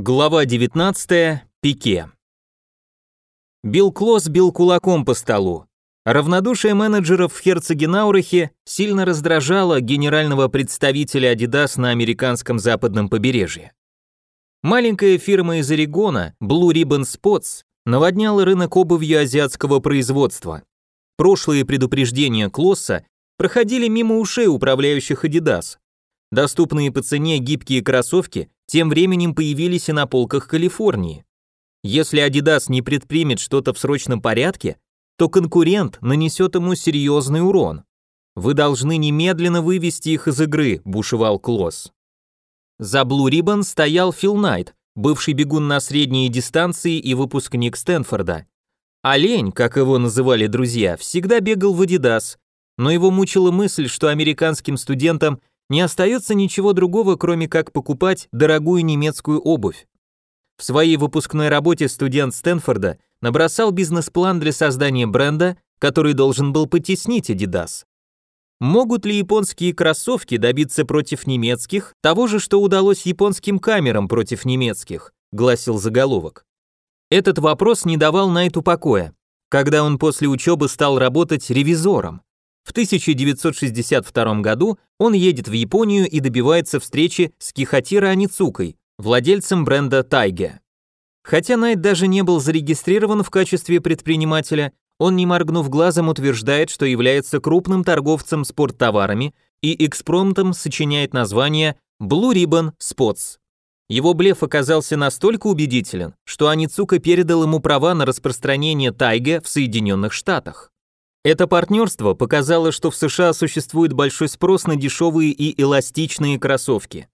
Глава 19. Пике. Билл Клосс бил кулаком по столу. Равнодушие менеджеров в Херцегенаурахе сильно раздражало генерального представителя Adidas на американском западном побережье. Маленькая фирма из Орегона, Blue Ribbon Spots, наводняла рынок обувью азиатского производства. Прошлые предупреждения Клосса проходили мимо ушей управляющих Adidas. Доступные по цене гибкие кроссовки тем временем появились и на полках Калифорнии. Если Adidas не предпримет что-то в срочном порядке, то конкурент нанесет ему серьезный урон. Вы должны немедленно вывести их из игры, бушевал Клосс. За Blue Ribbon стоял Фил Найт, бывший бегун на средние дистанции и выпускник Стэнфорда. Олень, как его называли друзья, всегда бегал в Adidas, но его мучила мысль, что американским студентам не остается ничего другого, кроме как покупать дорогую немецкую обувь. В своей выпускной работе студент Стэнфорда набросал бизнес-план для создания бренда, который должен был потеснить Adidas. Могут ли японские кроссовки добиться против немецких того же, что удалось японским камерам против немецких, гласил заголовок. Этот вопрос не давал Найту покоя, когда он после учебы стал работать ревизором. В 1962 году он едет в Японию и добивается встречи с Кихатиро Аницукой, владельцем бренда Тайге. Хотя Найт даже не был зарегистрирован в качестве предпринимателя, он, не моргнув глазом, утверждает, что является крупным торговцем спорттоварами и экспромтом сочиняет название Blue Ribbon Spots. Его блеф оказался настолько убедителен, что Аницука передал ему права на распространение Тайге в Соединенных Штатах. Это партнерство показало, что в США существует большой спрос на дешевые и эластичные кроссовки.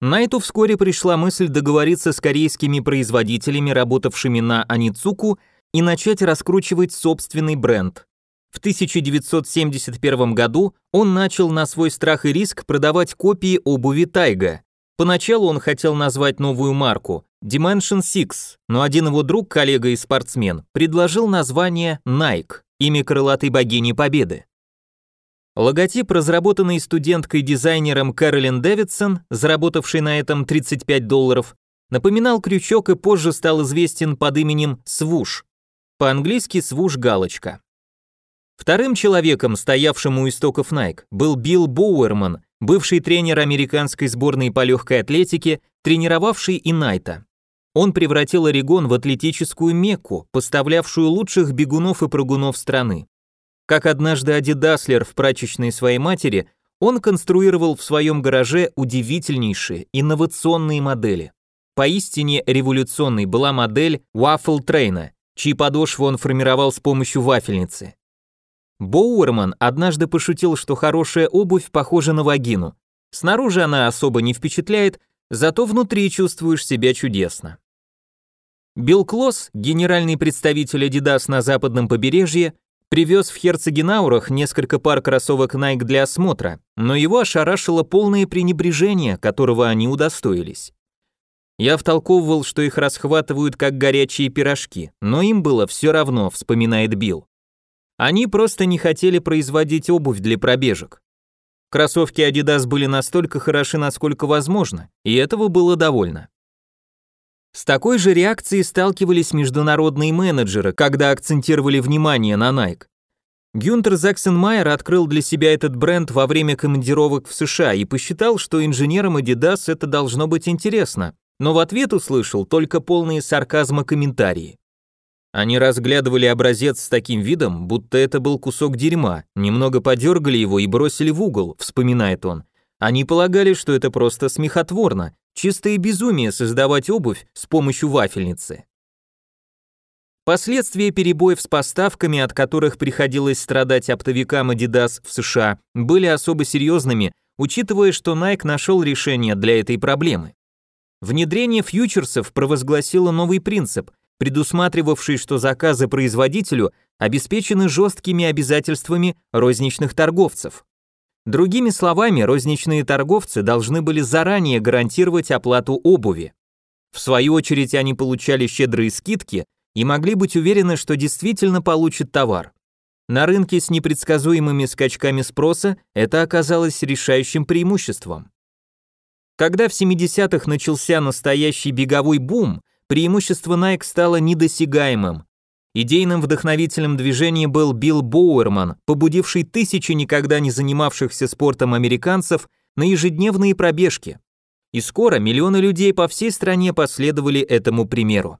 Найту вскоре пришла мысль договориться с корейскими производителями, работавшими на Аницуку, и начать раскручивать собственный бренд. В 1971 году он начал на свой страх и риск продавать копии обуви Тайга. Поначалу он хотел назвать новую марку Dimension Six, но один его друг, коллега и спортсмен, предложил название Nike имя крылатой богини Победы. Логотип, разработанный студенткой-дизайнером Кэролин Дэвидсон, заработавшей на этом 35 долларов, напоминал крючок и позже стал известен под именем Свуш. По-английски свуш галочка. Вторым человеком, стоявшим у истоков Nike, был Билл Боуэрман, бывший тренер американской сборной по легкой атлетике, тренировавший и Найта. Он превратил Орегон в атлетическую мекку, поставлявшую лучших бегунов и прыгунов страны. Как однажды Ади Даслер в прачечной своей матери, он конструировал в своем гараже удивительнейшие инновационные модели. Поистине революционной была модель Waffle Train, чьи подошвы он формировал с помощью вафельницы. Боуэрман однажды пошутил, что хорошая обувь похожа на вагину. Снаружи она особо не впечатляет, зато внутри чувствуешь себя чудесно. Билл Клосс, генеральный представитель Adidas на западном побережье, привез в Херцегенаурах несколько пар кроссовок Nike для осмотра, но его ошарашило полное пренебрежение, которого они удостоились. Я втолковывал, что их расхватывают как горячие пирожки, но им было все равно, вспоминает Билл. Они просто не хотели производить обувь для пробежек. Кроссовки Adidas были настолько хороши, насколько возможно, и этого было довольно. С такой же реакцией сталкивались международные менеджеры, когда акцентировали внимание на Nike. Гюнтер Заксенмайер открыл для себя этот бренд во время командировок в США и посчитал, что инженерам Adidas это должно быть интересно, но в ответ услышал только полные сарказма комментарии. Они разглядывали образец с таким видом, будто это был кусок дерьма, немного подергали его и бросили в угол, вспоминает он. Они полагали, что это просто смехотворно, Чистое безумие создавать обувь с помощью вафельницы. Последствия перебоев с поставками, от которых приходилось страдать оптовикам Adidas в США, были особо серьезными, учитывая, что Nike нашел решение для этой проблемы. Внедрение фьючерсов провозгласило новый принцип, предусматривавший, что заказы производителю обеспечены жесткими обязательствами розничных торговцев. Другими словами, розничные торговцы должны были заранее гарантировать оплату обуви. В свою очередь они получали щедрые скидки и могли быть уверены, что действительно получат товар. На рынке с непредсказуемыми скачками спроса это оказалось решающим преимуществом. Когда в 70-х начался настоящий беговой бум, преимущество Nike стало недосягаемым. Идейным вдохновителем движения был Билл Боуэрман, побудивший тысячи никогда не занимавшихся спортом американцев на ежедневные пробежки. И скоро миллионы людей по всей стране последовали этому примеру.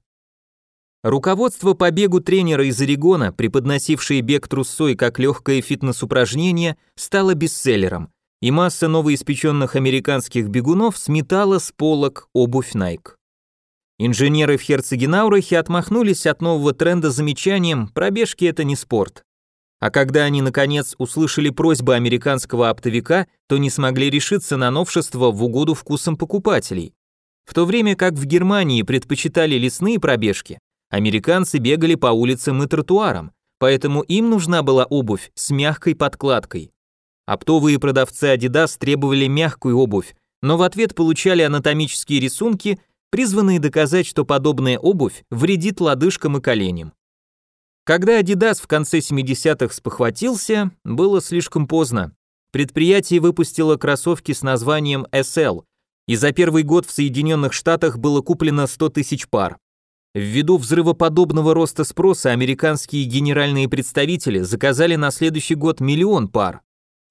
Руководство по бегу тренера из Орегона, преподносившее бег трусой как легкое фитнес-упражнение, стало бестселлером, и масса новоиспеченных американских бегунов сметала с полок обувь Nike. Инженеры в Херцегенаурахе отмахнулись от нового тренда замечанием «пробежки – это не спорт». А когда они, наконец, услышали просьбы американского оптовика, то не смогли решиться на новшество в угоду вкусам покупателей. В то время как в Германии предпочитали лесные пробежки, американцы бегали по улицам и тротуарам, поэтому им нужна была обувь с мягкой подкладкой. Оптовые продавцы Adidas требовали мягкую обувь, но в ответ получали анатомические рисунки, призванные доказать, что подобная обувь вредит лодыжкам и коленям. Когда Adidas в конце 70-х спохватился, было слишком поздно. Предприятие выпустило кроссовки с названием SL, и за первый год в Соединенных Штатах было куплено 100 тысяч пар. Ввиду взрывоподобного роста спроса американские генеральные представители заказали на следующий год миллион пар.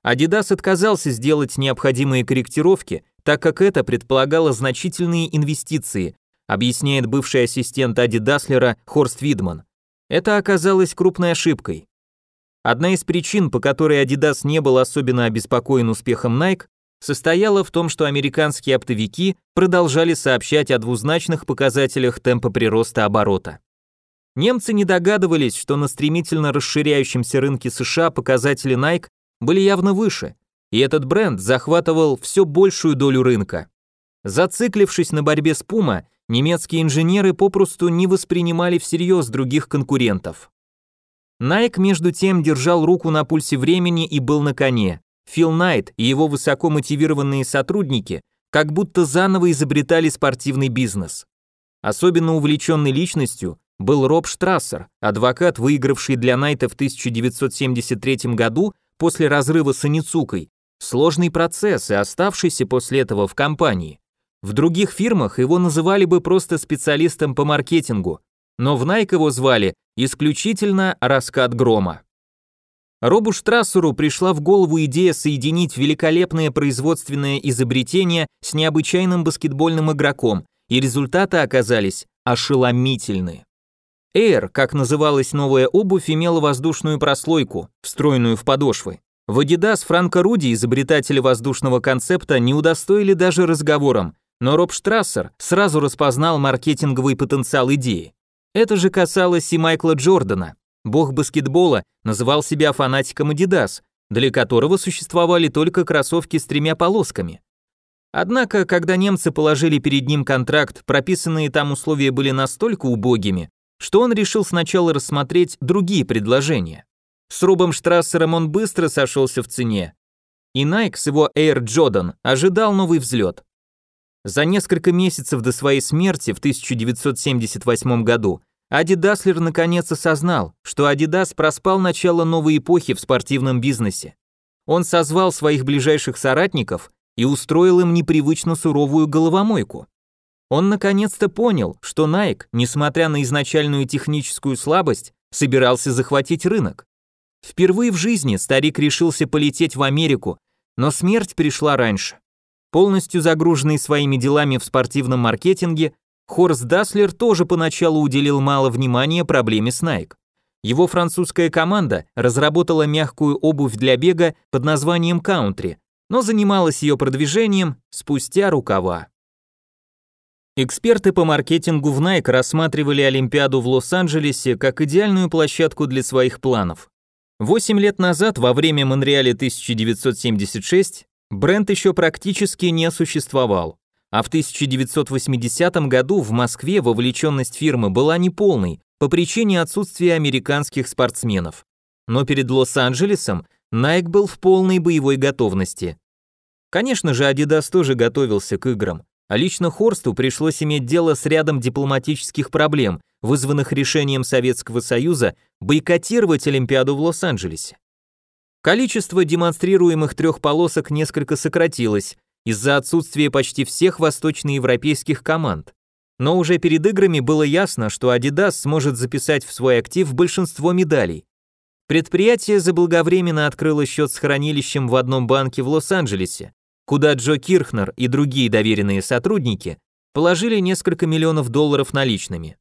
Adidas отказался сделать необходимые корректировки, так как это предполагало значительные инвестиции, объясняет бывший ассистент Ади Даслера Хорст Видман. Это оказалось крупной ошибкой. Одна из причин, по которой Adidas не был особенно обеспокоен успехом Nike, состояла в том, что американские оптовики продолжали сообщать о двузначных показателях темпа прироста оборота. Немцы не догадывались, что на стремительно расширяющемся рынке США показатели Nike были явно выше, и этот бренд захватывал все большую долю рынка. Зациклившись на борьбе с Puma, немецкие инженеры попросту не воспринимали всерьез других конкурентов. Nike между тем держал руку на пульсе времени и был на коне. Фил Найт и его высоко мотивированные сотрудники как будто заново изобретали спортивный бизнес. Особенно увлеченной личностью был Роб Штрассер, адвокат, выигравший для Найта в 1973 году после разрыва с Аницукой, сложный процесс и оставшийся после этого в компании. В других фирмах его называли бы просто специалистом по маркетингу, но в Nike его звали исключительно «Раскат грома». Робу Штрассеру пришла в голову идея соединить великолепное производственное изобретение с необычайным баскетбольным игроком, и результаты оказались ошеломительны. Air, как называлась новая обувь, имела воздушную прослойку, встроенную в подошвы. В Adidas Франко Руди, изобретателя воздушного концепта, не удостоили даже разговором, но Роб Штрассер сразу распознал маркетинговый потенциал идеи. Это же касалось и Майкла Джордана. Бог баскетбола называл себя фанатиком Adidas, для которого существовали только кроссовки с тремя полосками. Однако, когда немцы положили перед ним контракт, прописанные там условия были настолько убогими, что он решил сначала рассмотреть другие предложения. С Рубом Штрассером он быстро сошелся в цене, и Nike с его Air Jordan ожидал новый взлет. За несколько месяцев до своей смерти в 1978 году Ади Даслер наконец осознал, что Adidas проспал начало новой эпохи в спортивном бизнесе. Он созвал своих ближайших соратников и устроил им непривычно суровую головомойку. Он наконец-то понял, что Nike, несмотря на изначальную техническую слабость, собирался захватить рынок. Впервые в жизни старик решился полететь в Америку, но смерть пришла раньше. Полностью загруженный своими делами в спортивном маркетинге, Хорст Даслер тоже поначалу уделил мало внимания проблеме с Nike. Его французская команда разработала мягкую обувь для бега под названием Country, но занималась ее продвижением спустя рукава. Эксперты по маркетингу в Nike рассматривали Олимпиаду в Лос-Анджелесе как идеальную площадку для своих планов. Восемь лет назад, во время Монреаля 1976, бренд еще практически не существовал, а в 1980 году в Москве вовлеченность фирмы была неполной по причине отсутствия американских спортсменов. Но перед Лос-Анджелесом Nike был в полной боевой готовности. Конечно же, Adidas тоже готовился к играм, а лично Хорсту пришлось иметь дело с рядом дипломатических проблем, вызванных решением Советского Союза бойкотировать Олимпиаду в Лос-Анджелесе. Количество демонстрируемых трех полосок несколько сократилось, из-за отсутствия почти всех восточноевропейских команд. Но уже перед играми было ясно, что Adidas сможет записать в свой актив большинство медалей. Предприятие заблаговременно открыло счет с хранилищем в одном банке в Лос-Анджелесе, куда Джо Кирхнер и другие доверенные сотрудники положили несколько миллионов долларов наличными.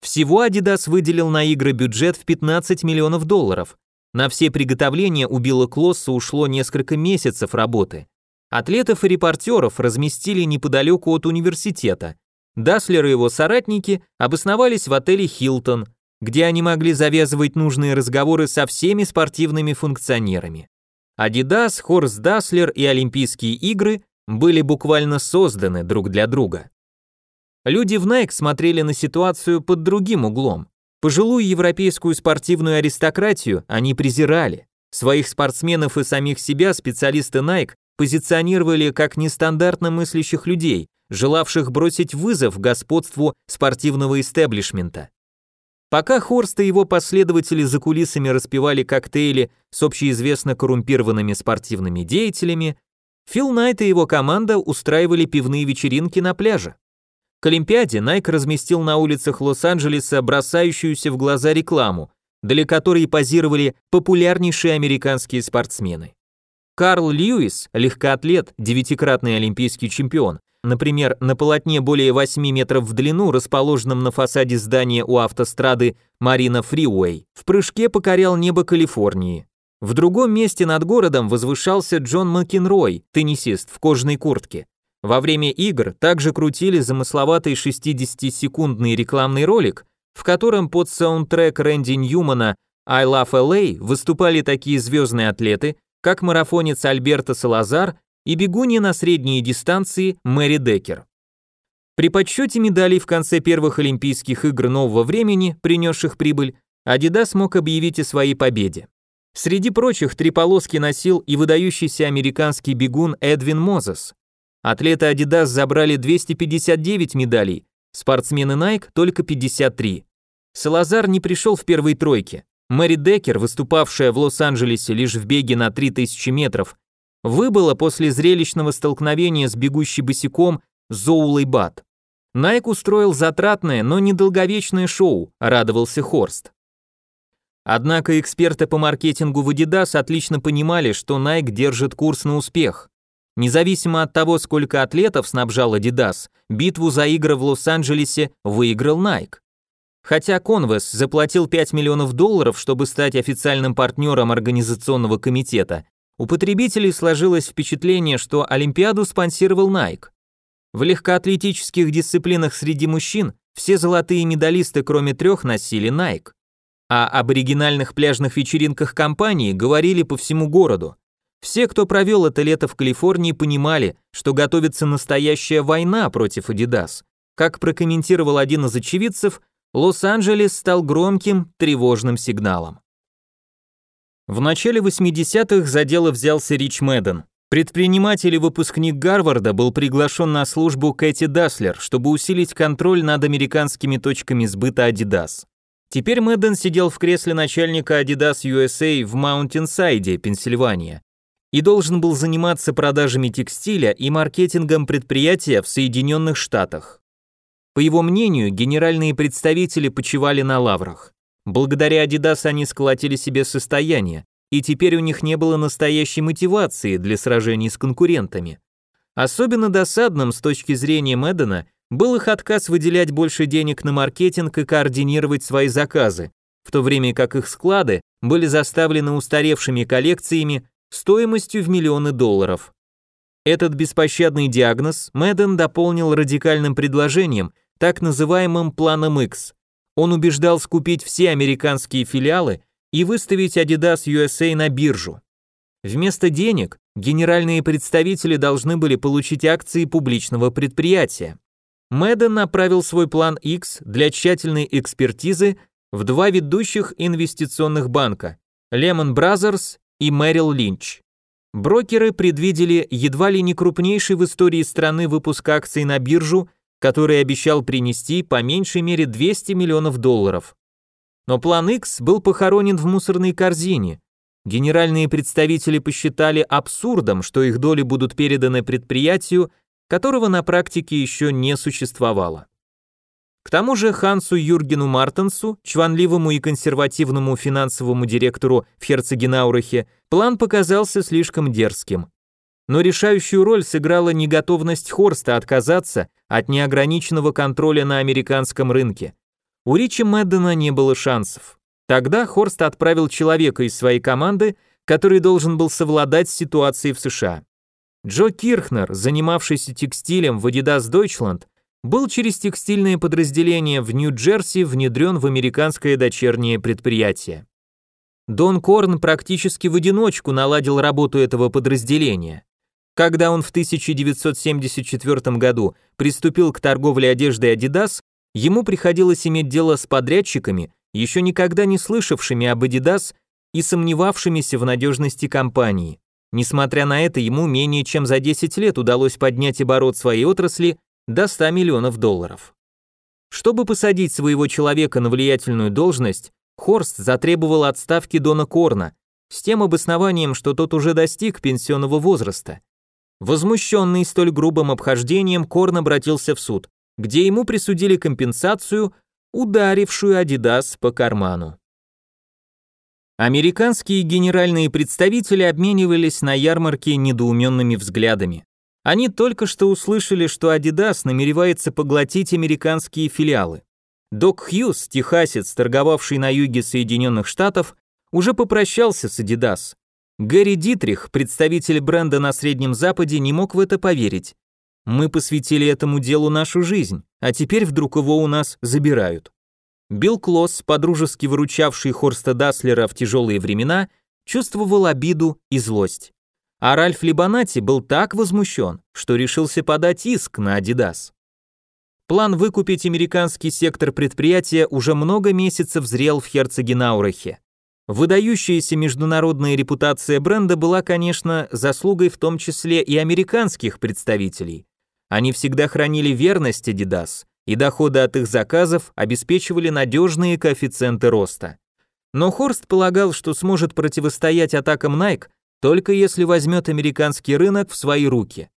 Всего Adidas выделил на игры бюджет в 15 миллионов долларов. На все приготовления у Билла Клосса ушло несколько месяцев работы. Атлетов и репортеров разместили неподалеку от университета. Даслер и его соратники обосновались в отеле «Хилтон», где они могли завязывать нужные разговоры со всеми спортивными функционерами. Adidas, Хорст Даслер и Олимпийские игры были буквально созданы друг для друга. Люди в Nike смотрели на ситуацию под другим углом. Пожилую европейскую спортивную аристократию они презирали. Своих спортсменов и самих себя специалисты Nike позиционировали как нестандартно мыслящих людей, желавших бросить вызов господству спортивного истеблишмента. Пока Хорст и его последователи за кулисами распивали коктейли с общеизвестно коррумпированными спортивными деятелями, Фил Найт и его команда устраивали пивные вечеринки на пляже. К Олимпиаде Найк разместил на улицах Лос-Анджелеса бросающуюся в глаза рекламу, для которой позировали популярнейшие американские спортсмены. Карл Льюис, легкоатлет, девятикратный олимпийский чемпион, например, на полотне более 8 метров в длину, расположенном на фасаде здания у автострады Марина Фриуэй, в прыжке покорял небо Калифорнии. В другом месте над городом возвышался Джон Макенрой, теннисист в кожаной куртке. Во время игр также крутили замысловатый 60-секундный рекламный ролик, в котором под саундтрек Рэнди Ньюмана «I Love LA» выступали такие звездные атлеты, как марафонец Альберто Салазар и бегунья на средние дистанции Мэри Декер. При подсчете медалей в конце первых Олимпийских игр нового времени, принесших прибыль, Adidas мог объявить о своей победе. Среди прочих три полоски носил и выдающийся американский бегун Эдвин Мозес. Атлеты Adidas забрали 259 медалей, спортсмены Nike только 53. Салазар не пришел в первой тройке. Мэри Декер, выступавшая в Лос-Анджелесе лишь в беге на 3000 метров, выбыла после зрелищного столкновения с бегущей босиком Зоулой Бат. Найк устроил затратное, но недолговечное шоу, радовался Хорст. Однако эксперты по маркетингу в Adidas отлично понимали, что Nike держит курс на успех. Независимо от того, сколько атлетов снабжал Adidas, битву за игры в Лос-Анджелесе выиграл Nike. Хотя Converse заплатил 5 миллионов долларов, чтобы стать официальным партнером организационного комитета, у потребителей сложилось впечатление, что Олимпиаду спонсировал Nike. В легкоатлетических дисциплинах среди мужчин все золотые медалисты, кроме трех, носили Nike. А об оригинальных пляжных вечеринках компании говорили по всему городу. Все, кто провел это лето в Калифорнии, понимали, что готовится настоящая война против Adidas. Как прокомментировал один из очевидцев, Лос-Анджелес стал громким, тревожным сигналом. В начале 80-х за дело взялся Рич Мэдден. Предприниматель и выпускник Гарварда был приглашен на службу Кэти Даслер, чтобы усилить контроль над американскими точками сбыта Adidas. Теперь Мэдден сидел в кресле начальника Adidas USA в Маунтинсайде, Пенсильвания, и должен был заниматься продажами текстиля и маркетингом предприятия в Соединенных Штатах. По его мнению, генеральные представители почивали на лаврах. Благодаря Adidas они сколотили себе состояние, и теперь у них не было настоящей мотивации для сражений с конкурентами. Особенно досадным с точки зрения Мэддена был их отказ выделять больше денег на маркетинг и координировать свои заказы, в то время как их склады были заставлены устаревшими коллекциями стоимостью в миллионы долларов. Этот беспощадный диагноз Мэдден дополнил радикальным предложением, так называемым планом X. Он убеждал скупить все американские филиалы и выставить Adidas USA на биржу. Вместо денег генеральные представители должны были получить акции публичного предприятия. Мэдден направил свой план X для тщательной экспертизы в два ведущих инвестиционных банка – Lehman Brothers и Merrill Lynch. Брокеры предвидели едва ли не крупнейший в истории страны выпуск акций на биржу – который обещал принести по меньшей мере 200 миллионов долларов. Но план X был похоронен в мусорной корзине. генеральные представители посчитали абсурдом, что их доли будут переданы предприятию, которого на практике еще не существовало. К тому же Хансу Юргену Мартенсу, чванливому и консервативному финансовому директору в Херцегенаурахе, план показался слишком дерзким. Но решающую роль сыграла неготовность Хорста отказаться от неограниченного контроля на американском рынке. У Ричи Мэддена не было шансов. Тогда Хорст отправил человека из своей команды, который должен был совладать с ситуацией в США. Джо Кирхнер, занимавшийся текстилем в Adidas Deutschland, был через текстильное подразделение в Нью-Джерси внедрен в американское дочернее предприятие. Дон Корн практически в одиночку наладил работу этого подразделения. Когда он в 1974 году приступил к торговле одеждой Adidas, ему приходилось иметь дело с подрядчиками, еще никогда не слышавшими об Adidas и сомневавшимися в надежности компании. Несмотря на это, ему менее чем за 10 лет удалось поднять оборот своей отрасли до 100 миллионов долларов. Чтобы посадить своего человека на влиятельную должность, Хорст затребовал отставки Дона Корна с тем обоснованием, что тот уже достиг пенсионного возраста. Возмущенный столь грубым обхождением, Корн обратился в суд, где ему присудили компенсацию, ударившую Адидас по карману. Американские генеральные представители обменивались на ярмарке недоуменными взглядами. Они только что услышали, что Adidas намеревается поглотить американские филиалы. Док Хьюз, техасец, торговавший на юге Соединенных Штатов, уже попрощался с Adidas. Гэри Дитрих, представитель бренда на Среднем Западе, не мог в это поверить. Мы посвятили этому делу нашу жизнь, а теперь вдруг его у нас забирают. Билл Клосс, подружески выручавший Хорста Даслера в тяжелые времена, чувствовал обиду и злость. А Ральф Либонати был так возмущен, что решился подать иск на Adidas. План выкупить американский сектор предприятия уже много месяцев зрел в Херцегенаурахе. Выдающаяся международная репутация бренда была, конечно, заслугой в том числе и американских представителей. Они всегда хранили верность Adidas, и доходы от их заказов обеспечивали надежные коэффициенты роста. Но Хорст полагал, что сможет противостоять атакам Nike только если возьмет американский рынок в свои руки.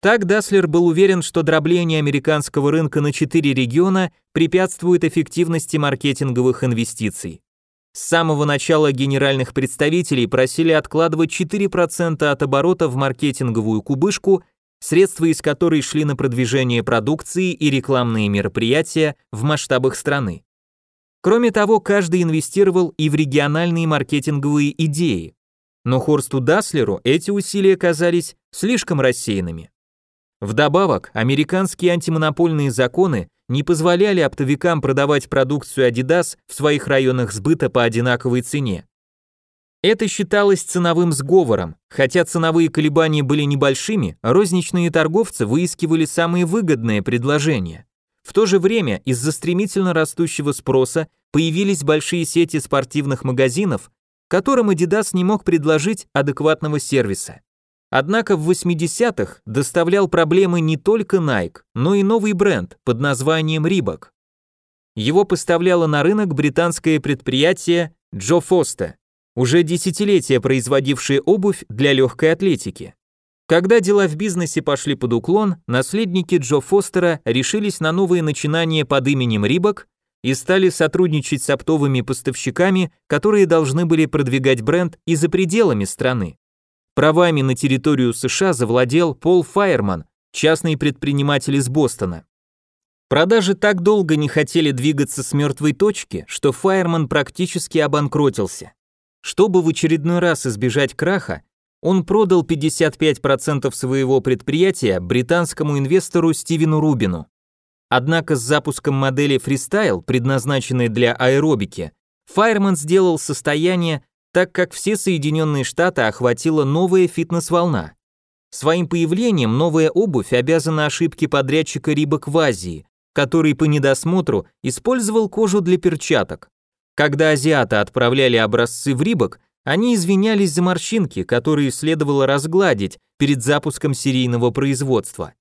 Так Даслер был уверен, что дробление американского рынка на четыре региона препятствует эффективности маркетинговых инвестиций. С самого начала генеральных представителей просили откладывать 4% от оборота в маркетинговую кубышку, средства из которой шли на продвижение продукции и рекламные мероприятия в масштабах страны. Кроме того, каждый инвестировал и в региональные маркетинговые идеи, но Хорсту Даслеру эти усилия казались слишком рассеянными. Вдобавок, американские антимонопольные законы не позволяли оптовикам продавать продукцию Adidas в своих районах сбыта по одинаковой цене. Это считалось ценовым сговором, хотя ценовые колебания были небольшими, розничные торговцы выискивали самые выгодные предложения. В то же время из-за стремительно растущего спроса появились большие сети спортивных магазинов, которым Adidas не мог предложить адекватного сервиса. Однако в 80-х доставлял проблемы не только Nike, но и новый бренд под названием Reebok. Его поставляло на рынок британское предприятие Джо Фоста, уже десятилетия производившее обувь для легкой атлетики. Когда дела в бизнесе пошли под уклон, наследники Джо Фостера решились на новые начинания под именем Reebok и стали сотрудничать с оптовыми поставщиками, которые должны были продвигать бренд и за пределами страны. Правами на территорию США завладел Пол Файерман, частный предприниматель из Бостона. Продажи так долго не хотели двигаться с мертвой точки, что Файерман практически обанкротился. Чтобы в очередной раз избежать краха, он продал 55% своего предприятия британскому инвестору Стивену Рубину. Однако с запуском модели Freestyle, предназначенной для аэробики, Fireman сделал состояние, так как все Соединенные Штаты охватила новая фитнес-волна. Своим появлением новая обувь обязана ошибке подрядчика Рибок в Азии, который по недосмотру использовал кожу для перчаток. Когда азиаты отправляли образцы в Рибок, они извинялись за морщинки, которые следовало разгладить перед запуском серийного производства.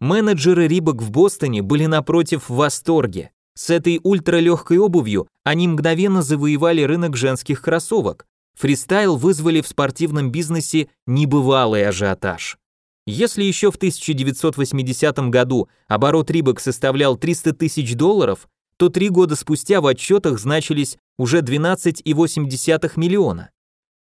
Менеджеры Рибок в Бостоне были напротив в восторге. С этой ультралегкой обувью они мгновенно завоевали рынок женских кроссовок, фристайл вызвали в спортивном бизнесе небывалый ажиотаж. Если еще в 1980 году оборот Рибок составлял 300 тысяч долларов, то три года спустя в отчетах значились уже 12,8 миллиона.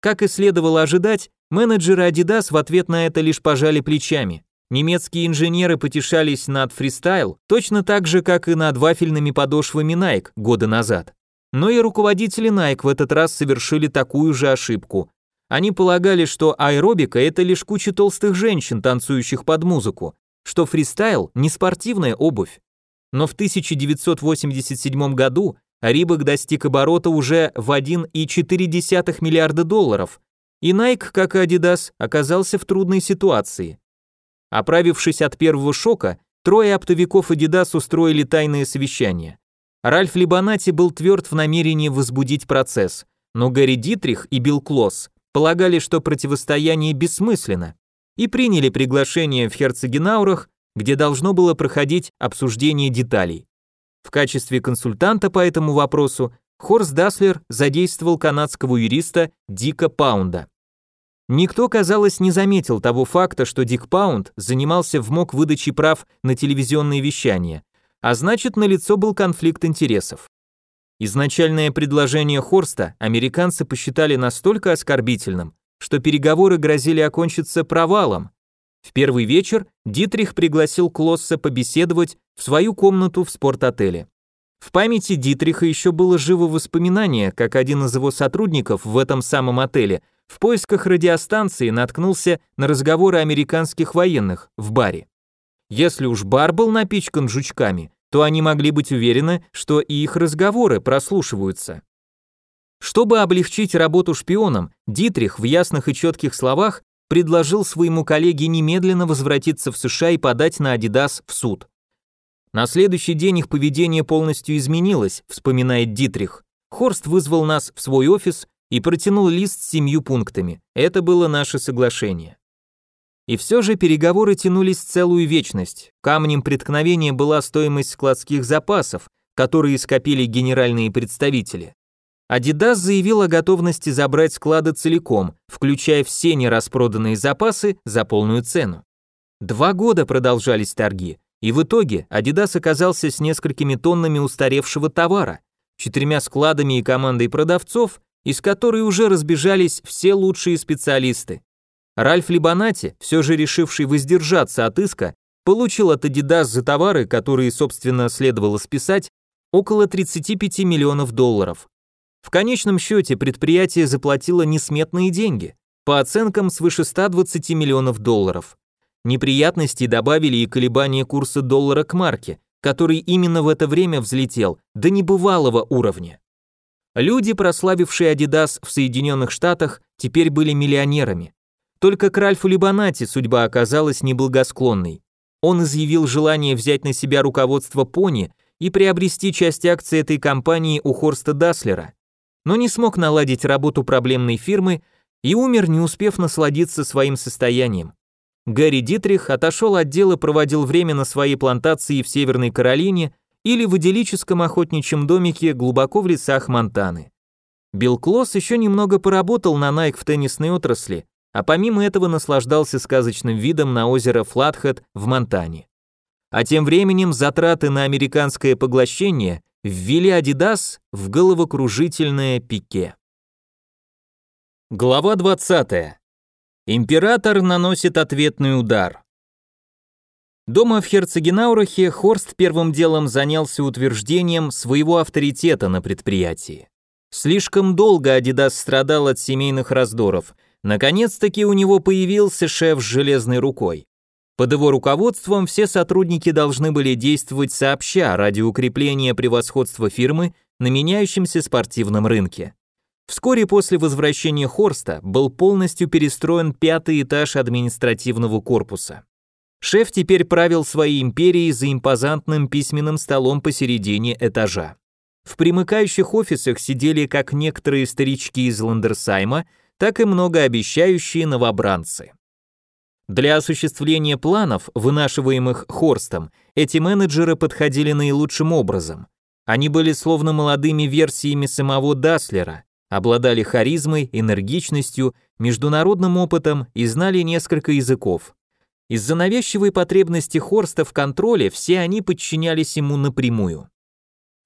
Как и следовало ожидать, менеджеры Adidas в ответ на это лишь пожали плечами. Немецкие инженеры потешались над фристайл точно так же, как и над вафельными подошвами Nike года назад. Но и руководители Nike в этот раз совершили такую же ошибку. Они полагали, что аэробика – это лишь куча толстых женщин, танцующих под музыку, что фристайл – не спортивная обувь. Но в 1987 году Рибок достиг оборота уже в 1,4 миллиарда долларов, и Nike, как и Adidas, оказался в трудной ситуации. Оправившись от первого шока, трое оптовиков Adidas устроили тайное совещание. Ральф Либонати был тверд в намерении возбудить процесс, но Гэри Дитрих и Билл Клосс полагали, что противостояние бессмысленно, и приняли приглашение в Херцогенаурах, где должно было проходить обсуждение деталей. В качестве консультанта по этому вопросу Хорст Даслер задействовал канадского юриста Дика Паунда. Никто, казалось, не заметил того факта, что Дик Паунд занимался в МОК выдачей прав на телевизионное вещание, а значит, налицо был конфликт интересов. Изначальное предложение Хорста американцы посчитали настолько оскорбительным, что переговоры грозили окончиться провалом. В первый вечер Дитрих пригласил Клосса побеседовать в свою комнату в спортотеле. В памяти Дитриха еще было живо воспоминание, как один из его сотрудников в этом самом отеле в поисках радиостанции наткнулся на разговоры американских военных в баре. Если уж бар был напичкан жучками, то они могли быть уверены, что и их разговоры прослушиваются. Чтобы облегчить работу шпионам, Дитрих в ясных и четких словах предложил своему коллеге немедленно возвратиться в США и подать на Adidas в суд. На следующий день их поведение полностью изменилось, вспоминает Дитрих. Хорст вызвал нас в свой офис и протянул лист с семью пунктами. Это было наше соглашение. И все же переговоры тянулись целую вечность. Камнем преткновения была стоимость складских запасов, которые скопили генеральные представители. Adidas заявил о готовности забрать склады целиком, включая все нераспроданные запасы за полную цену. Два года продолжались торги, и в итоге Adidas оказался с несколькими тоннами устаревшего товара, четырьмя складами и командой продавцов, из которой уже разбежались все лучшие специалисты. Ральф Либонати, все же решивший воздержаться от иска, получил от Adidas за товары, которые, собственно, следовало списать, около 35 миллионов долларов. В конечном счете предприятие заплатило несметные деньги, по оценкам свыше 120 миллионов долларов. Неприятности добавили и колебания курса доллара к марке, который именно в это время взлетел до небывалого уровня. Люди, прославившие Adidas в Соединенных Штатах, теперь были миллионерами. Только к Ральфу Либонати судьба оказалась неблагосклонной. Он изъявил желание взять на себя руководство Пони и приобрести часть акций этой компании у Хорста Даслера, но не смог наладить работу проблемной фирмы и умер, не успев насладиться своим состоянием. Гарри Дитрих отошел от дела, проводил время на своей плантации в Северной Каролине или в идиллическом охотничьем домике глубоко в лесах Монтаны. Билл Клосс еще немного поработал на Nike в теннисной отрасли, а помимо этого наслаждался сказочным видом на озеро Флатхед в Монтане. А тем временем затраты на американское поглощение ввели Adidas в головокружительное пике. Глава 20. Император наносит ответный удар. Дома в Херцегенаурахе Хорст первым делом занялся утверждением своего авторитета на предприятии. Слишком долго Adidas страдал от семейных раздоров, Наконец-таки у него появился шеф с железной рукой. Под его руководством все сотрудники должны были действовать сообща ради укрепления превосходства фирмы на меняющемся спортивном рынке. Вскоре после возвращения Хорста был полностью перестроен пятый этаж административного корпуса. Шеф теперь правил своей империей за импозантным письменным столом посередине этажа. В примыкающих офисах сидели как некоторые старички из Ландерсайма, так и многообещающие новобранцы. Для осуществления планов, вынашиваемых Хорстом, эти менеджеры подходили наилучшим образом. Они были словно молодыми версиями самого Даслера, обладали харизмой, энергичностью, международным опытом и знали несколько языков. Из-за навязчивой потребности Хорста в контроле все они подчинялись ему напрямую.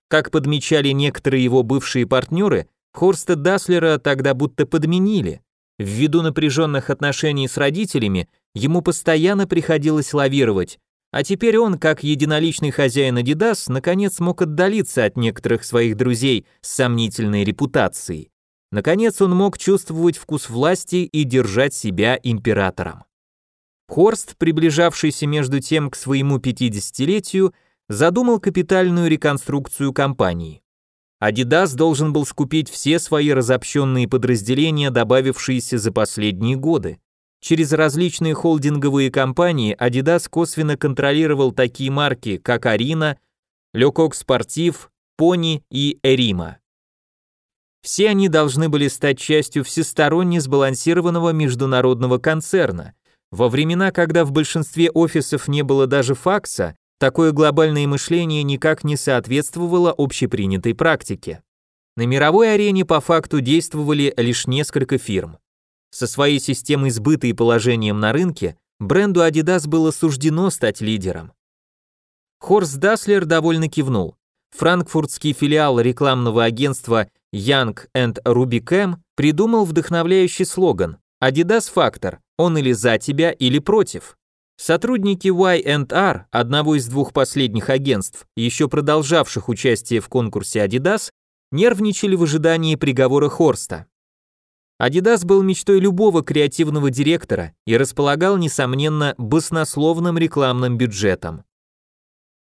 Как подмечали некоторые его бывшие партнеры, Хорста Даслера тогда будто подменили. Ввиду напряженных отношений с родителями, ему постоянно приходилось лавировать, а теперь он, как единоличный хозяин Adidas, наконец мог отдалиться от некоторых своих друзей с сомнительной репутацией. Наконец он мог чувствовать вкус власти и держать себя императором. Хорст, приближавшийся между тем к своему 50-летию, задумал капитальную реконструкцию компании. Adidas должен был скупить все свои разобщенные подразделения, добавившиеся за последние годы. Через различные холдинговые компании Adidas косвенно контролировал такие марки, как Арина, Лекок Спортив, Пони и Эрима. Все они должны были стать частью всесторонне сбалансированного международного концерна. Во времена, когда в большинстве офисов не было даже факса, такое глобальное мышление никак не соответствовало общепринятой практике. На мировой арене по факту действовали лишь несколько фирм. Со своей системой сбыта и положением на рынке бренду Adidas было суждено стать лидером. Хорст Даслер довольно кивнул. Франкфуртский филиал рекламного агентства Young and Rubicam придумал вдохновляющий слоган «Adidas Factor. Он или за тебя, или против». Сотрудники Y&R, одного из двух последних агентств, еще продолжавших участие в конкурсе Adidas, нервничали в ожидании приговора Хорста. Adidas был мечтой любого креативного директора и располагал, несомненно, баснословным рекламным бюджетом.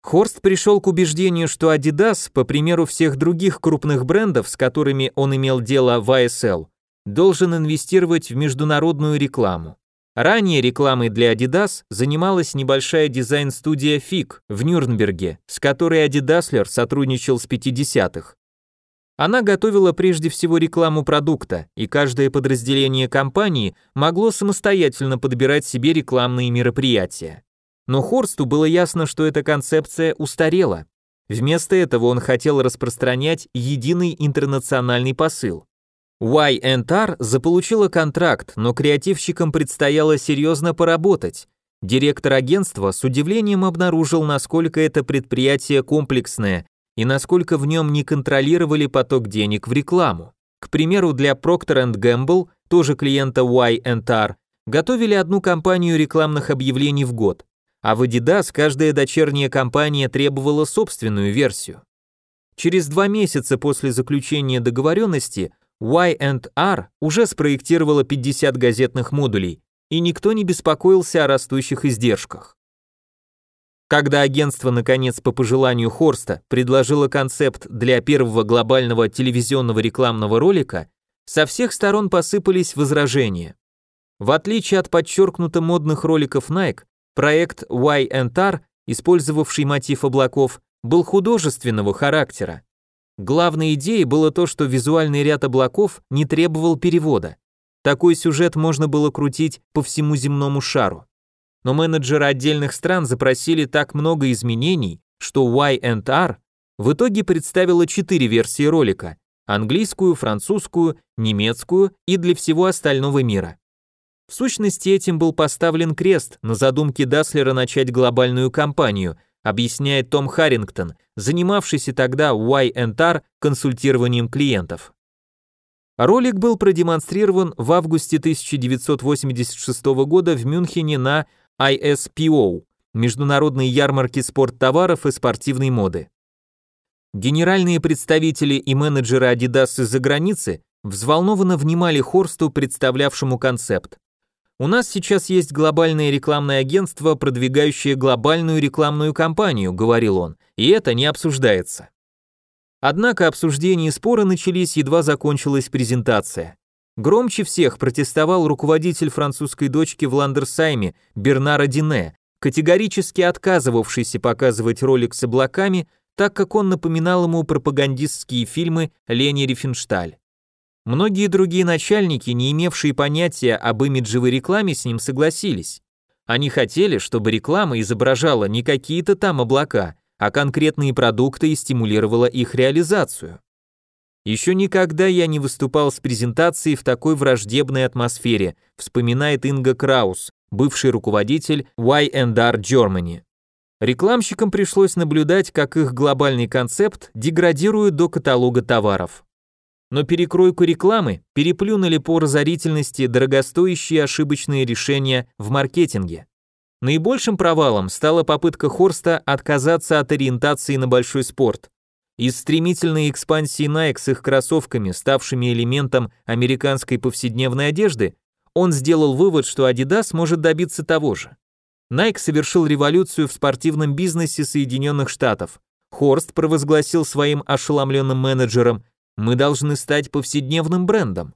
Хорст пришел к убеждению, что Adidas, по примеру всех других крупных брендов, с которыми он имел дело в ASL, должен инвестировать в международную рекламу. Ранее рекламой для Adidas занималась небольшая дизайн-студия FIG в Нюрнберге, с которой Adidassler сотрудничал с 50-х. Она готовила прежде всего рекламу продукта, и каждое подразделение компании могло самостоятельно подбирать себе рекламные мероприятия. Но Хорсту было ясно, что эта концепция устарела. Вместо этого он хотел распространять единый интернациональный посыл. Y&R заполучила контракт, но креативщикам предстояло серьезно поработать. Директор агентства с удивлением обнаружил, насколько это предприятие комплексное и насколько в нем не контролировали поток денег в рекламу. К примеру, для Procter Gamble, тоже клиента Y&R, готовили одну кампанию рекламных объявлений в год, а в Adidas каждая дочерняя компания требовала собственную версию. Через два месяца после заключения договоренности Y&R уже спроектировала 50 газетных модулей, и никто не беспокоился о растущих издержках. Когда агентство, наконец, по пожеланию Хорста, предложило концепт для первого глобального телевизионного рекламного ролика, со всех сторон посыпались возражения. В отличие от подчеркнуто модных роликов Nike, проект Y&R, использовавший мотив облаков, был художественного характера. Главной идеей было то, что визуальный ряд облаков не требовал перевода. Такой сюжет можно было крутить по всему земному шару. Но менеджеры отдельных стран запросили так много изменений, что Y&R в итоге представила четыре версии ролика – английскую, французскую, немецкую и для всего остального мира. В сущности, этим был поставлен крест на задумке Даслера начать глобальную кампанию – объясняет Том Харрингтон, занимавшийся тогда Y&R консультированием клиентов. Ролик был продемонстрирован в августе 1986 года в Мюнхене на ISPO, международной ярмарке спорттоваров и спортивной моды. Генеральные представители и менеджеры Adidas из-за границы взволнованно внимали Хорсту, представлявшему концепт. У нас сейчас есть глобальное рекламное агентство, продвигающее глобальную рекламную кампанию, говорил он, и это не обсуждается. Однако обсуждения и споры начались, едва закончилась презентация. Громче всех протестовал руководитель французской дочки в Ландерсайме Бернара Дине, категорически отказывавшийся показывать ролик с облаками, так как он напоминал ему пропагандистские фильмы Лени Рифеншталь. Многие другие начальники, не имевшие понятия об имиджевой рекламе, с ним согласились. Они хотели, чтобы реклама изображала не какие-то там облака, а конкретные продукты и стимулировала их реализацию. Еще никогда я не выступал с презентацией в такой враждебной атмосфере, вспоминает Инга Краус, бывший руководитель Y&R Germany. Рекламщикам пришлось наблюдать, как их глобальный концепт деградирует до каталога товаров. Но перекройку рекламы переплюнули по разорительности дорогостоящие ошибочные решения в маркетинге. Наибольшим провалом стала попытка Хорста отказаться от ориентации на большой спорт. Из стремительной экспансии Nike с их кроссовками, ставшими элементом американской повседневной одежды, он сделал вывод, что Adidas может добиться того же. Nike совершил революцию в спортивном бизнесе Соединенных Штатов. Хорст провозгласил своим ошеломленным менеджерам «Мы должны стать повседневным брендом».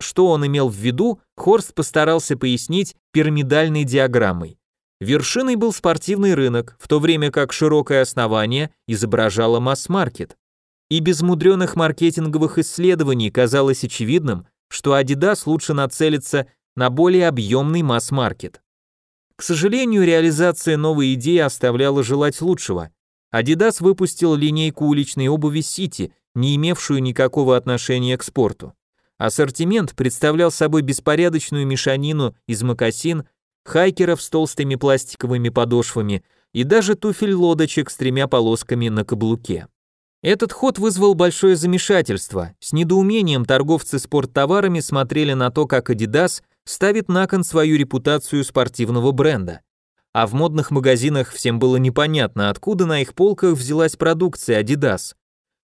Что он имел в виду, Хорст постарался пояснить пирамидальной диаграммой. Вершиной был спортивный рынок, в то время как широкое основание изображало масс-маркет. И без мудреных маркетинговых исследований казалось очевидным, что Adidas лучше нацелиться на более объемный масс-маркет. К сожалению, реализация новой идеи оставляла желать лучшего. Adidas выпустил линейку уличной обуви City, не имевшую никакого отношения к спорту. Ассортимент представлял собой беспорядочную мешанину из мокасин, хайкеров с толстыми пластиковыми подошвами и даже туфель-лодочек с тремя полосками на каблуке. Этот ход вызвал большое замешательство. С недоумением торговцы спорттоварами смотрели на то, как Adidas ставит на кон свою репутацию спортивного бренда. А в модных магазинах всем было непонятно, откуда на их полках взялась продукция Adidas.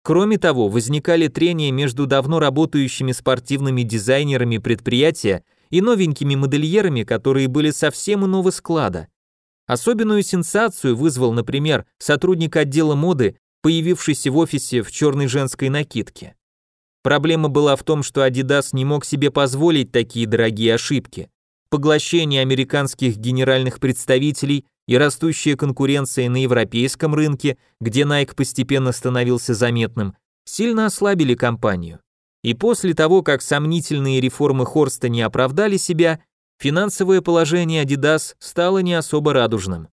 Кроме того, возникали трения между давно работающими спортивными дизайнерами предприятия и новенькими модельерами, которые были совсем иного склада. Особенную сенсацию вызвал, например, сотрудник отдела моды, появившийся в офисе в черной женской накидке. Проблема была в том, что Adidas не мог себе позволить такие дорогие ошибки. Поглощение американских генеральных представителей и растущая конкуренция на европейском рынке, где Nike постепенно становился заметным, сильно ослабили компанию. И после того, как сомнительные реформы Хорста не оправдали себя, финансовое положение Adidas стало не особо радужным.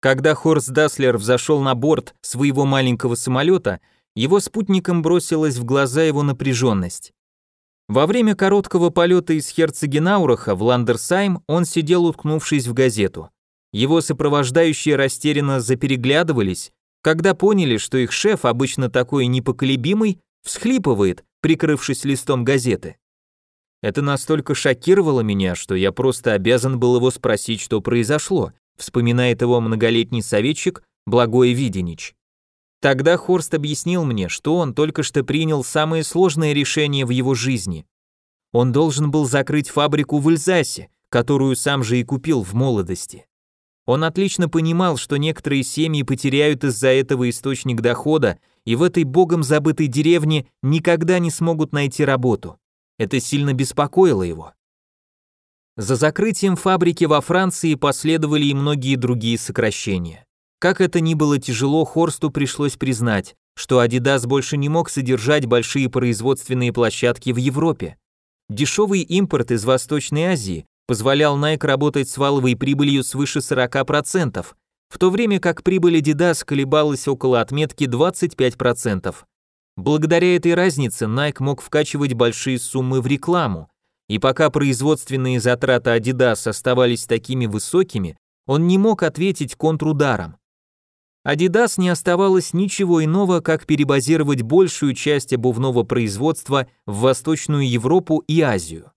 Когда Хорст Даслер взошел на борт своего маленького самолета, его спутникам бросилась в глаза его напряженность. Во время короткого полета из Херцегенаураха в Ландерсайм он сидел, уткнувшись в газету. Его сопровождающие растерянно запереглядывались, когда поняли, что их шеф, обычно такой непоколебимый, всхлипывает, прикрывшись листом газеты. Это настолько шокировало меня, что я просто обязан был его спросить, что произошло, вспоминает его многолетний советчик Благой Виденич. Тогда Хорст объяснил мне, что он только что принял самое сложное решение в его жизни. Он должен был закрыть фабрику в Эльзасе, которую сам же и купил в молодости. Он отлично понимал, что некоторые семьи потеряют из-за этого источник дохода и в этой богом забытой деревне никогда не смогут найти работу. Это сильно беспокоило его. За закрытием фабрики во Франции последовали и многие другие сокращения. Как это ни было тяжело, Хорсту пришлось признать, что Adidas больше не мог содержать большие производственные площадки в Европе. Дешевый импорт из Восточной Азии позволял Nike работать с валовой прибылью свыше 40%, в то время как прибыль Adidas колебалась около отметки 25%. Благодаря этой разнице Nike мог вкачивать большие суммы в рекламу, и пока производственные затраты Adidas оставались такими высокими, он не мог ответить контрударом. Adidas не оставалось ничего иного, как перебазировать большую часть обувного производства в Восточную Европу и Азию.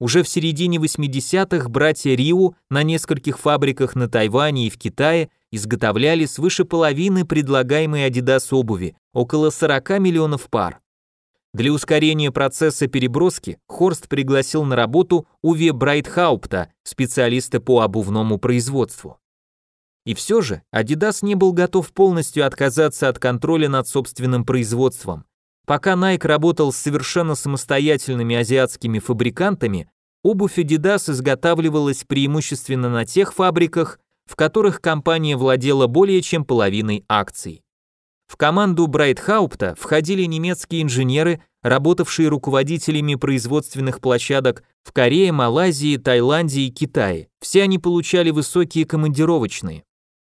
Уже в середине 80-х братья Риу на нескольких фабриках на Тайване и в Китае изготовляли свыше половины предлагаемой Adidas обуви, около 40 миллионов пар. Для ускорения процесса переброски Хорст пригласил на работу Уве Брайтхаупта, специалиста по обувному производству. И все же Adidas не был готов полностью отказаться от контроля над собственным производством. Пока Nike работал с совершенно самостоятельными азиатскими фабрикантами, обувь Adidas изготавливалась преимущественно на тех фабриках, в которых компания владела более чем половиной акций. В команду Брайтхаупта входили немецкие инженеры, работавшие руководителями производственных площадок в Корее, Малайзии, Таиланде и Китае. Все они получали высокие командировочные.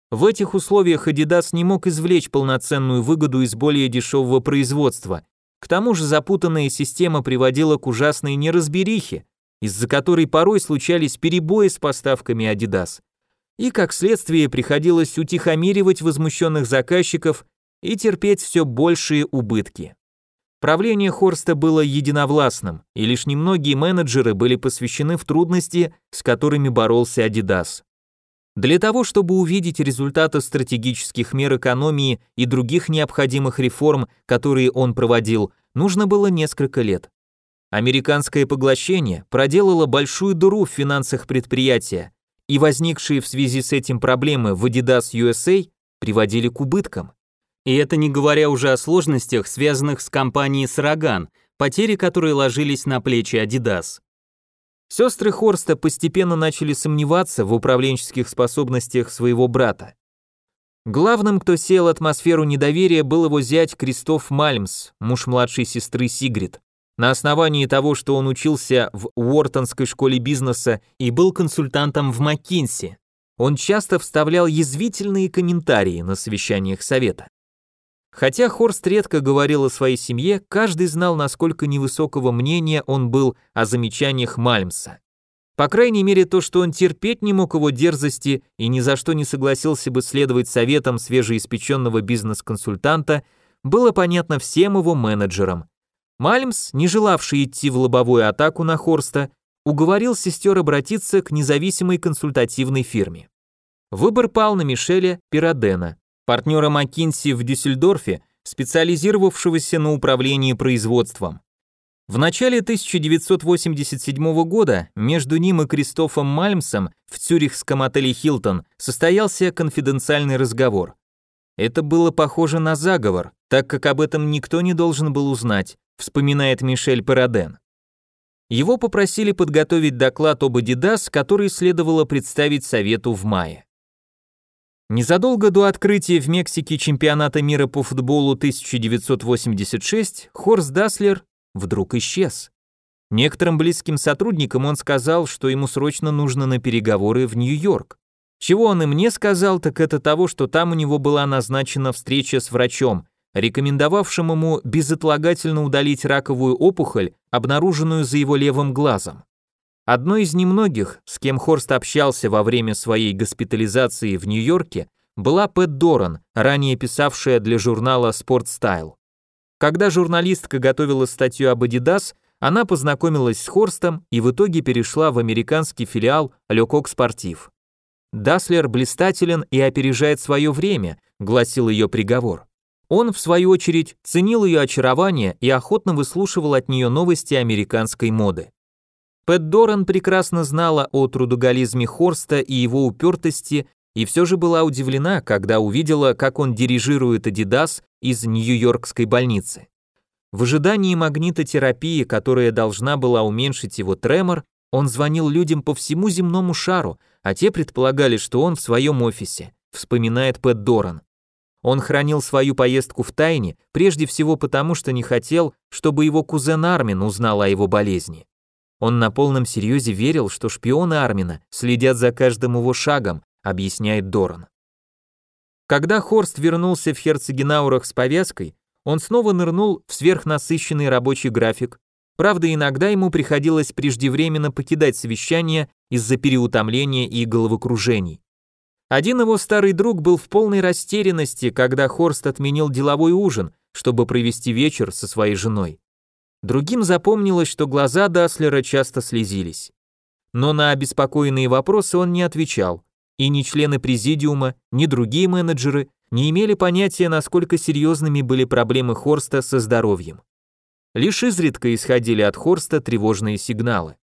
В этих условиях Adidas не мог извлечь полноценную выгоду из более дешевого производства. К тому же запутанная система приводила к ужасной неразберихе, из-за которой порой случались перебои с поставками Adidas. И как следствие приходилось утихомиривать возмущенных заказчиков и терпеть все большие убытки. Правление Хорста было единовластным, и лишь немногие менеджеры были посвящены в трудности, с которыми боролся Adidas. Для того, чтобы увидеть результаты стратегических мер экономии и других необходимых реформ, которые он проводил, нужно было несколько лет. Американское поглощение проделало большую дыру в финансах предприятия, и возникшие в связи с этим проблемы в Adidas USA приводили к убыткам. И это не говоря уже о сложностях, связанных с компанией Сараган, потери которой ложились на плечи Adidas. Сестры Хорста постепенно начали сомневаться в управленческих способностях своего брата. Главным, кто сел атмосферу недоверия, был его зять Кристоф Мальмс, муж младшей сестры Сигрид. На основании того, что он учился в Уортонской школе бизнеса и был консультантом в Маккинси, он часто вставлял язвительные комментарии на совещаниях совета. Хотя Хорст редко говорил о своей семье, каждый знал, насколько невысокого мнения он был о замечаниях Мальмса. По крайней мере, то, что он терпеть не мог его дерзости и ни за что не согласился бы следовать советам свежеиспеченного бизнес-консультанта, было понятно всем его менеджерам. Мальмс, не желавший идти в лобовую атаку на Хорста, уговорил сестер обратиться к независимой консультативной фирме. Выбор пал на Мишеля Пиродена партнера McKinsey в Дюссельдорфе, специализировавшегося на управлении производством. В начале 1987 года между ним и Кристофом Мальмсом в цюрихском отеле «Хилтон» состоялся конфиденциальный разговор. Это было похоже на заговор, так как об этом никто не должен был узнать, вспоминает Мишель Параден. Его попросили подготовить доклад об Adidas, который следовало представить Совету в мае. Незадолго до открытия в Мексике чемпионата мира по футболу 1986 Хорст Даслер вдруг исчез. Некоторым близким сотрудникам он сказал, что ему срочно нужно на переговоры в Нью-Йорк. Чего он и мне сказал, так это того, что там у него была назначена встреча с врачом, рекомендовавшим ему безотлагательно удалить раковую опухоль, обнаруженную за его левым глазом. Одной из немногих, с кем Хорст общался во время своей госпитализации в Нью-Йорке, была Пэт Доран, ранее писавшая для журнала Sport Style. Когда журналистка готовила статью об Adidas, она познакомилась с Хорстом и в итоге перешла в американский филиал Лекок Спортив. Даслер блистателен и опережает свое время, гласил ее приговор. Он, в свою очередь, ценил ее очарование и охотно выслушивал от нее новости американской моды. Пэт Доран прекрасно знала о трудоголизме Хорста и его упертости, и все же была удивлена, когда увидела, как он дирижирует Adidas из Нью-Йоркской больницы. В ожидании магнитотерапии, которая должна была уменьшить его тремор, он звонил людям по всему земному шару, а те предполагали, что он в своем офисе, вспоминает Пэт Доран. Он хранил свою поездку в тайне, прежде всего потому, что не хотел, чтобы его кузен Армин узнал о его болезни. Он на полном серьезе верил, что шпионы Армина следят за каждым его шагом, объясняет Доран. Когда Хорст вернулся в Херцегенаурах с повязкой, он снова нырнул в сверхнасыщенный рабочий график. Правда, иногда ему приходилось преждевременно покидать совещание из-за переутомления и головокружений. Один его старый друг был в полной растерянности, когда Хорст отменил деловой ужин, чтобы провести вечер со своей женой. Другим запомнилось, что глаза Даслера часто слезились. Но на обеспокоенные вопросы он не отвечал, и ни члены президиума, ни другие менеджеры не имели понятия, насколько серьезными были проблемы Хорста со здоровьем. Лишь изредка исходили от Хорста тревожные сигналы.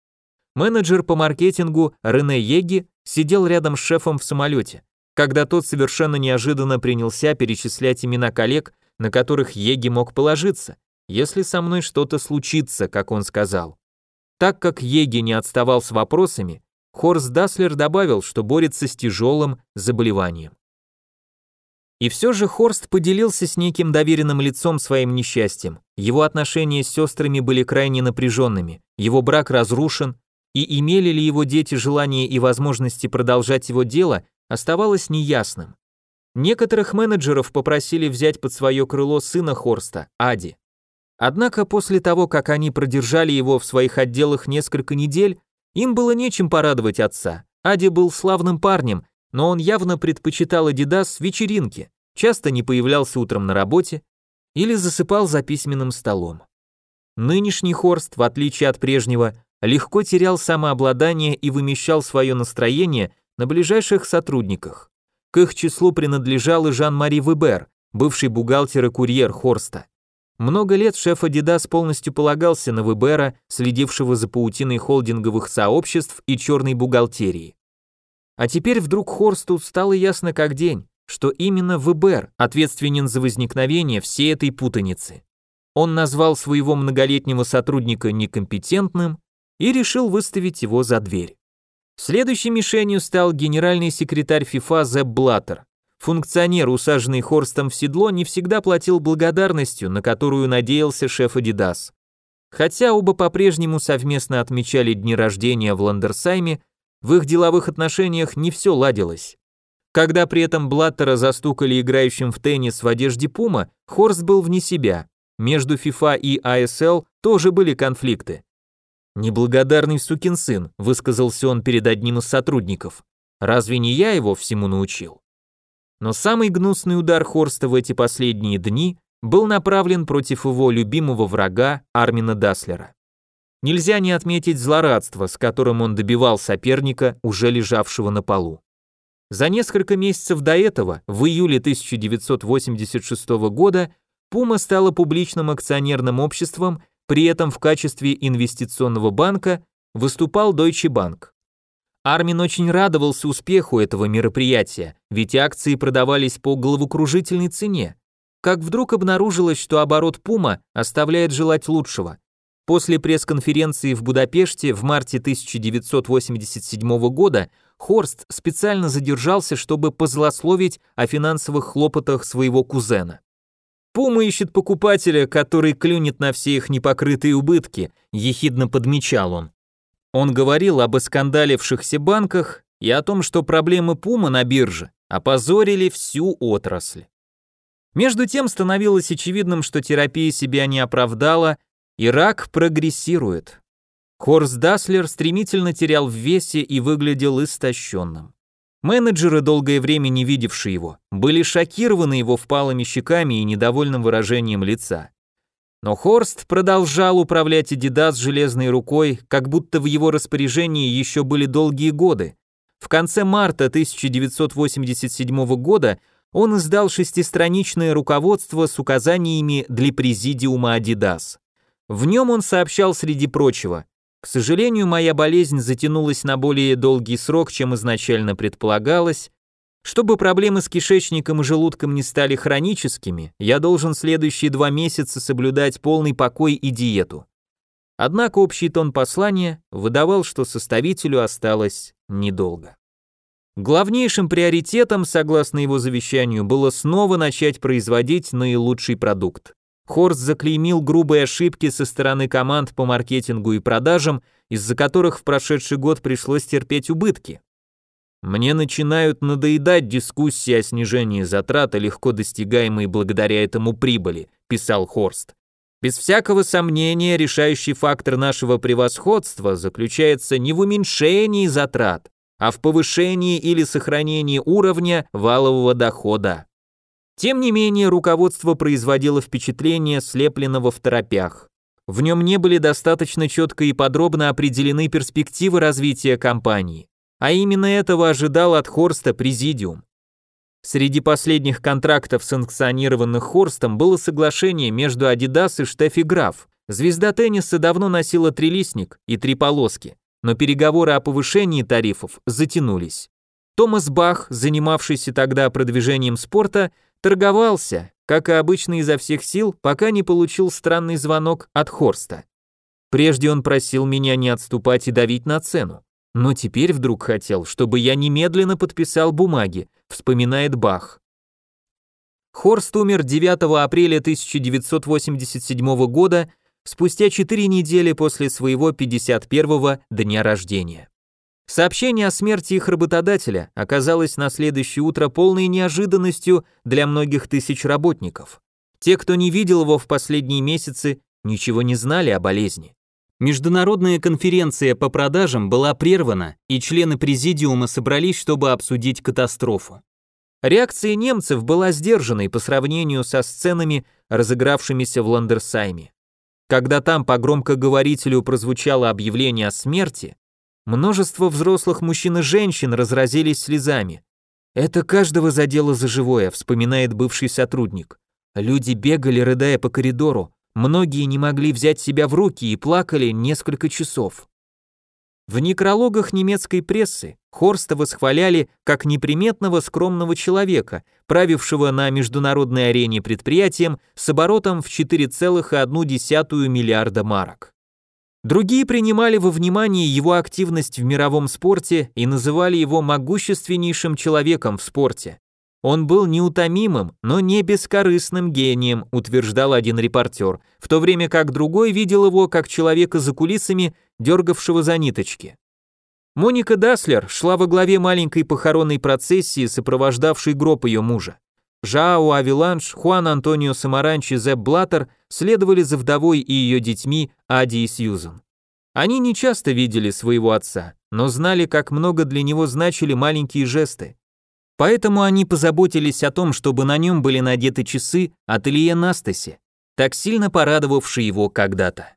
Менеджер по маркетингу Рене Еги сидел рядом с шефом в самолете, когда тот совершенно неожиданно принялся перечислять имена коллег, на которых Еги мог положиться, если со мной что-то случится, как он сказал. Так как Еги не отставал с вопросами, Хорст Даслер добавил, что борется с тяжелым заболеванием. И все же Хорст поделился с неким доверенным лицом своим несчастьем. Его отношения с сестрами были крайне напряженными, его брак разрушен, и имели ли его дети желание и возможности продолжать его дело, оставалось неясным. Некоторых менеджеров попросили взять под свое крыло сына Хорста, Ади. Однако после того, как они продержали его в своих отделах несколько недель, им было нечем порадовать отца. Ади был славным парнем, но он явно предпочитал Adidas вечеринки, часто не появлялся утром на работе или засыпал за письменным столом. Нынешний Хорст, в отличие от прежнего, легко терял самообладание и вымещал свое настроение на ближайших сотрудниках. К их числу принадлежал и Жан-Мари Вебер, бывший бухгалтер и курьер Хорста. Много лет шеф Adidas полностью полагался на Вебера, следившего за паутиной холдинговых сообществ и черной бухгалтерии. А теперь вдруг Хорсту стало ясно как день, что именно Вебер ответственен за возникновение всей этой путаницы. Он назвал своего многолетнего сотрудника некомпетентным и решил выставить его за дверь. Следующей мишенью стал генеральный секретарь ФИФА Зеб Блаттер. Функционер, усаженный Хорстом в седло, не всегда платил благодарностью, на которую надеялся шеф Адидас. Хотя оба по-прежнему совместно отмечали дни рождения в Ландерсайме, в их деловых отношениях не все ладилось. Когда при этом Блаттера застукали играющим в теннис в одежде Пума, Хорст был вне себя. Между FIFA и ASL тоже были конфликты. «Неблагодарный сукин сын», высказался он перед одним из сотрудников. «Разве не я его всему научил?» Но самый гнусный удар Хорста в эти последние дни был направлен против его любимого врага Армина Даслера. Нельзя не отметить злорадство, с которым он добивал соперника, уже лежавшего на полу. За несколько месяцев до этого, в июле 1986 года, Пума стала публичным акционерным обществом, при этом в качестве инвестиционного банка выступал Deutsche Bank. Армин очень радовался успеху этого мероприятия, ведь акции продавались по головокружительной цене. Как вдруг обнаружилось, что оборот Пума оставляет желать лучшего. После пресс-конференции в Будапеште в марте 1987 года Хорст специально задержался, чтобы позлословить о финансовых хлопотах своего кузена. «Пума ищет покупателя, который клюнет на все их непокрытые убытки», ехидно подмечал он. Он говорил об оскандалившихся банках и о том, что проблемы Пума на бирже опозорили всю отрасль. Между тем становилось очевидным, что терапия себя не оправдала, и рак прогрессирует. Хорс Даслер стремительно терял в весе и выглядел истощенным. Менеджеры, долгое время не видевшие его, были шокированы его впалыми щеками и недовольным выражением лица. Но Хорст продолжал управлять Adidas железной рукой, как будто в его распоряжении еще были долгие годы. В конце марта 1987 года он издал шестистраничное руководство с указаниями для президиума Adidas. В нем он сообщал среди прочего, «К сожалению, моя болезнь затянулась на более долгий срок, чем изначально предполагалось, чтобы проблемы с кишечником и желудком не стали хроническими, я должен следующие два месяца соблюдать полный покой и диету. Однако общий тон послания выдавал, что составителю осталось недолго. Главнейшим приоритетом, согласно его завещанию, было снова начать производить наилучший продукт. Хорст заклеймил грубые ошибки со стороны команд по маркетингу и продажам, из-за которых в прошедший год пришлось терпеть убытки. Мне начинают надоедать дискуссии о снижении затрат и легко достигаемой благодаря этому прибыли, писал Хорст. Без всякого сомнения, решающий фактор нашего превосходства заключается не в уменьшении затрат, а в повышении или сохранении уровня валового дохода. Тем не менее, руководство производило впечатление слепленного в торопях. В нем не были достаточно четко и подробно определены перспективы развития компании. А именно этого ожидал от Хорста президиум. Среди последних контрактов, санкционированных Хорстом, было соглашение между Adidas и Штефи Граф. Звезда тенниса давно носила трилистник и три полоски, но переговоры о повышении тарифов затянулись. Томас Бах, занимавшийся тогда продвижением спорта, торговался, как и обычно изо всех сил, пока не получил странный звонок от Хорста. Прежде он просил меня не отступать и давить на цену. Но теперь вдруг хотел, чтобы я немедленно подписал бумаги, вспоминает Бах. Хорст умер 9 апреля 1987 года, спустя 4 недели после своего 51-го дня рождения. Сообщение о смерти их работодателя оказалось на следующее утро полной неожиданностью для многих тысяч работников. Те, кто не видел его в последние месяцы, ничего не знали о болезни. Международная конференция по продажам была прервана, и члены президиума собрались, чтобы обсудить катастрофу. Реакция немцев была сдержанной по сравнению со сценами, разыгравшимися в Ландерсайме. Когда там по громкоговорителю прозвучало объявление о смерти, множество взрослых мужчин и женщин разразились слезами. «Это каждого задело за живое», — вспоминает бывший сотрудник. Люди бегали, рыдая по коридору, многие не могли взять себя в руки и плакали несколько часов. В некрологах немецкой прессы Хорста восхваляли как неприметного скромного человека, правившего на международной арене предприятием с оборотом в 4,1 миллиарда марок. Другие принимали во внимание его активность в мировом спорте и называли его могущественнейшим человеком в спорте. Он был неутомимым, но не бескорыстным гением, утверждал один репортер, в то время как другой видел его как человека за кулисами, дергавшего за ниточки. Моника Даслер шла во главе маленькой похоронной процессии, сопровождавшей гроб ее мужа. Жао Авиланш, Хуан Антонио Самаранч Зеб Блаттер следовали за вдовой и ее детьми Ади и Сьюзан. Они не часто видели своего отца, но знали, как много для него значили маленькие жесты. Поэтому они позаботились о том, чтобы на нем были надеты часы ателье Настаси, так сильно порадовавшие его когда-то.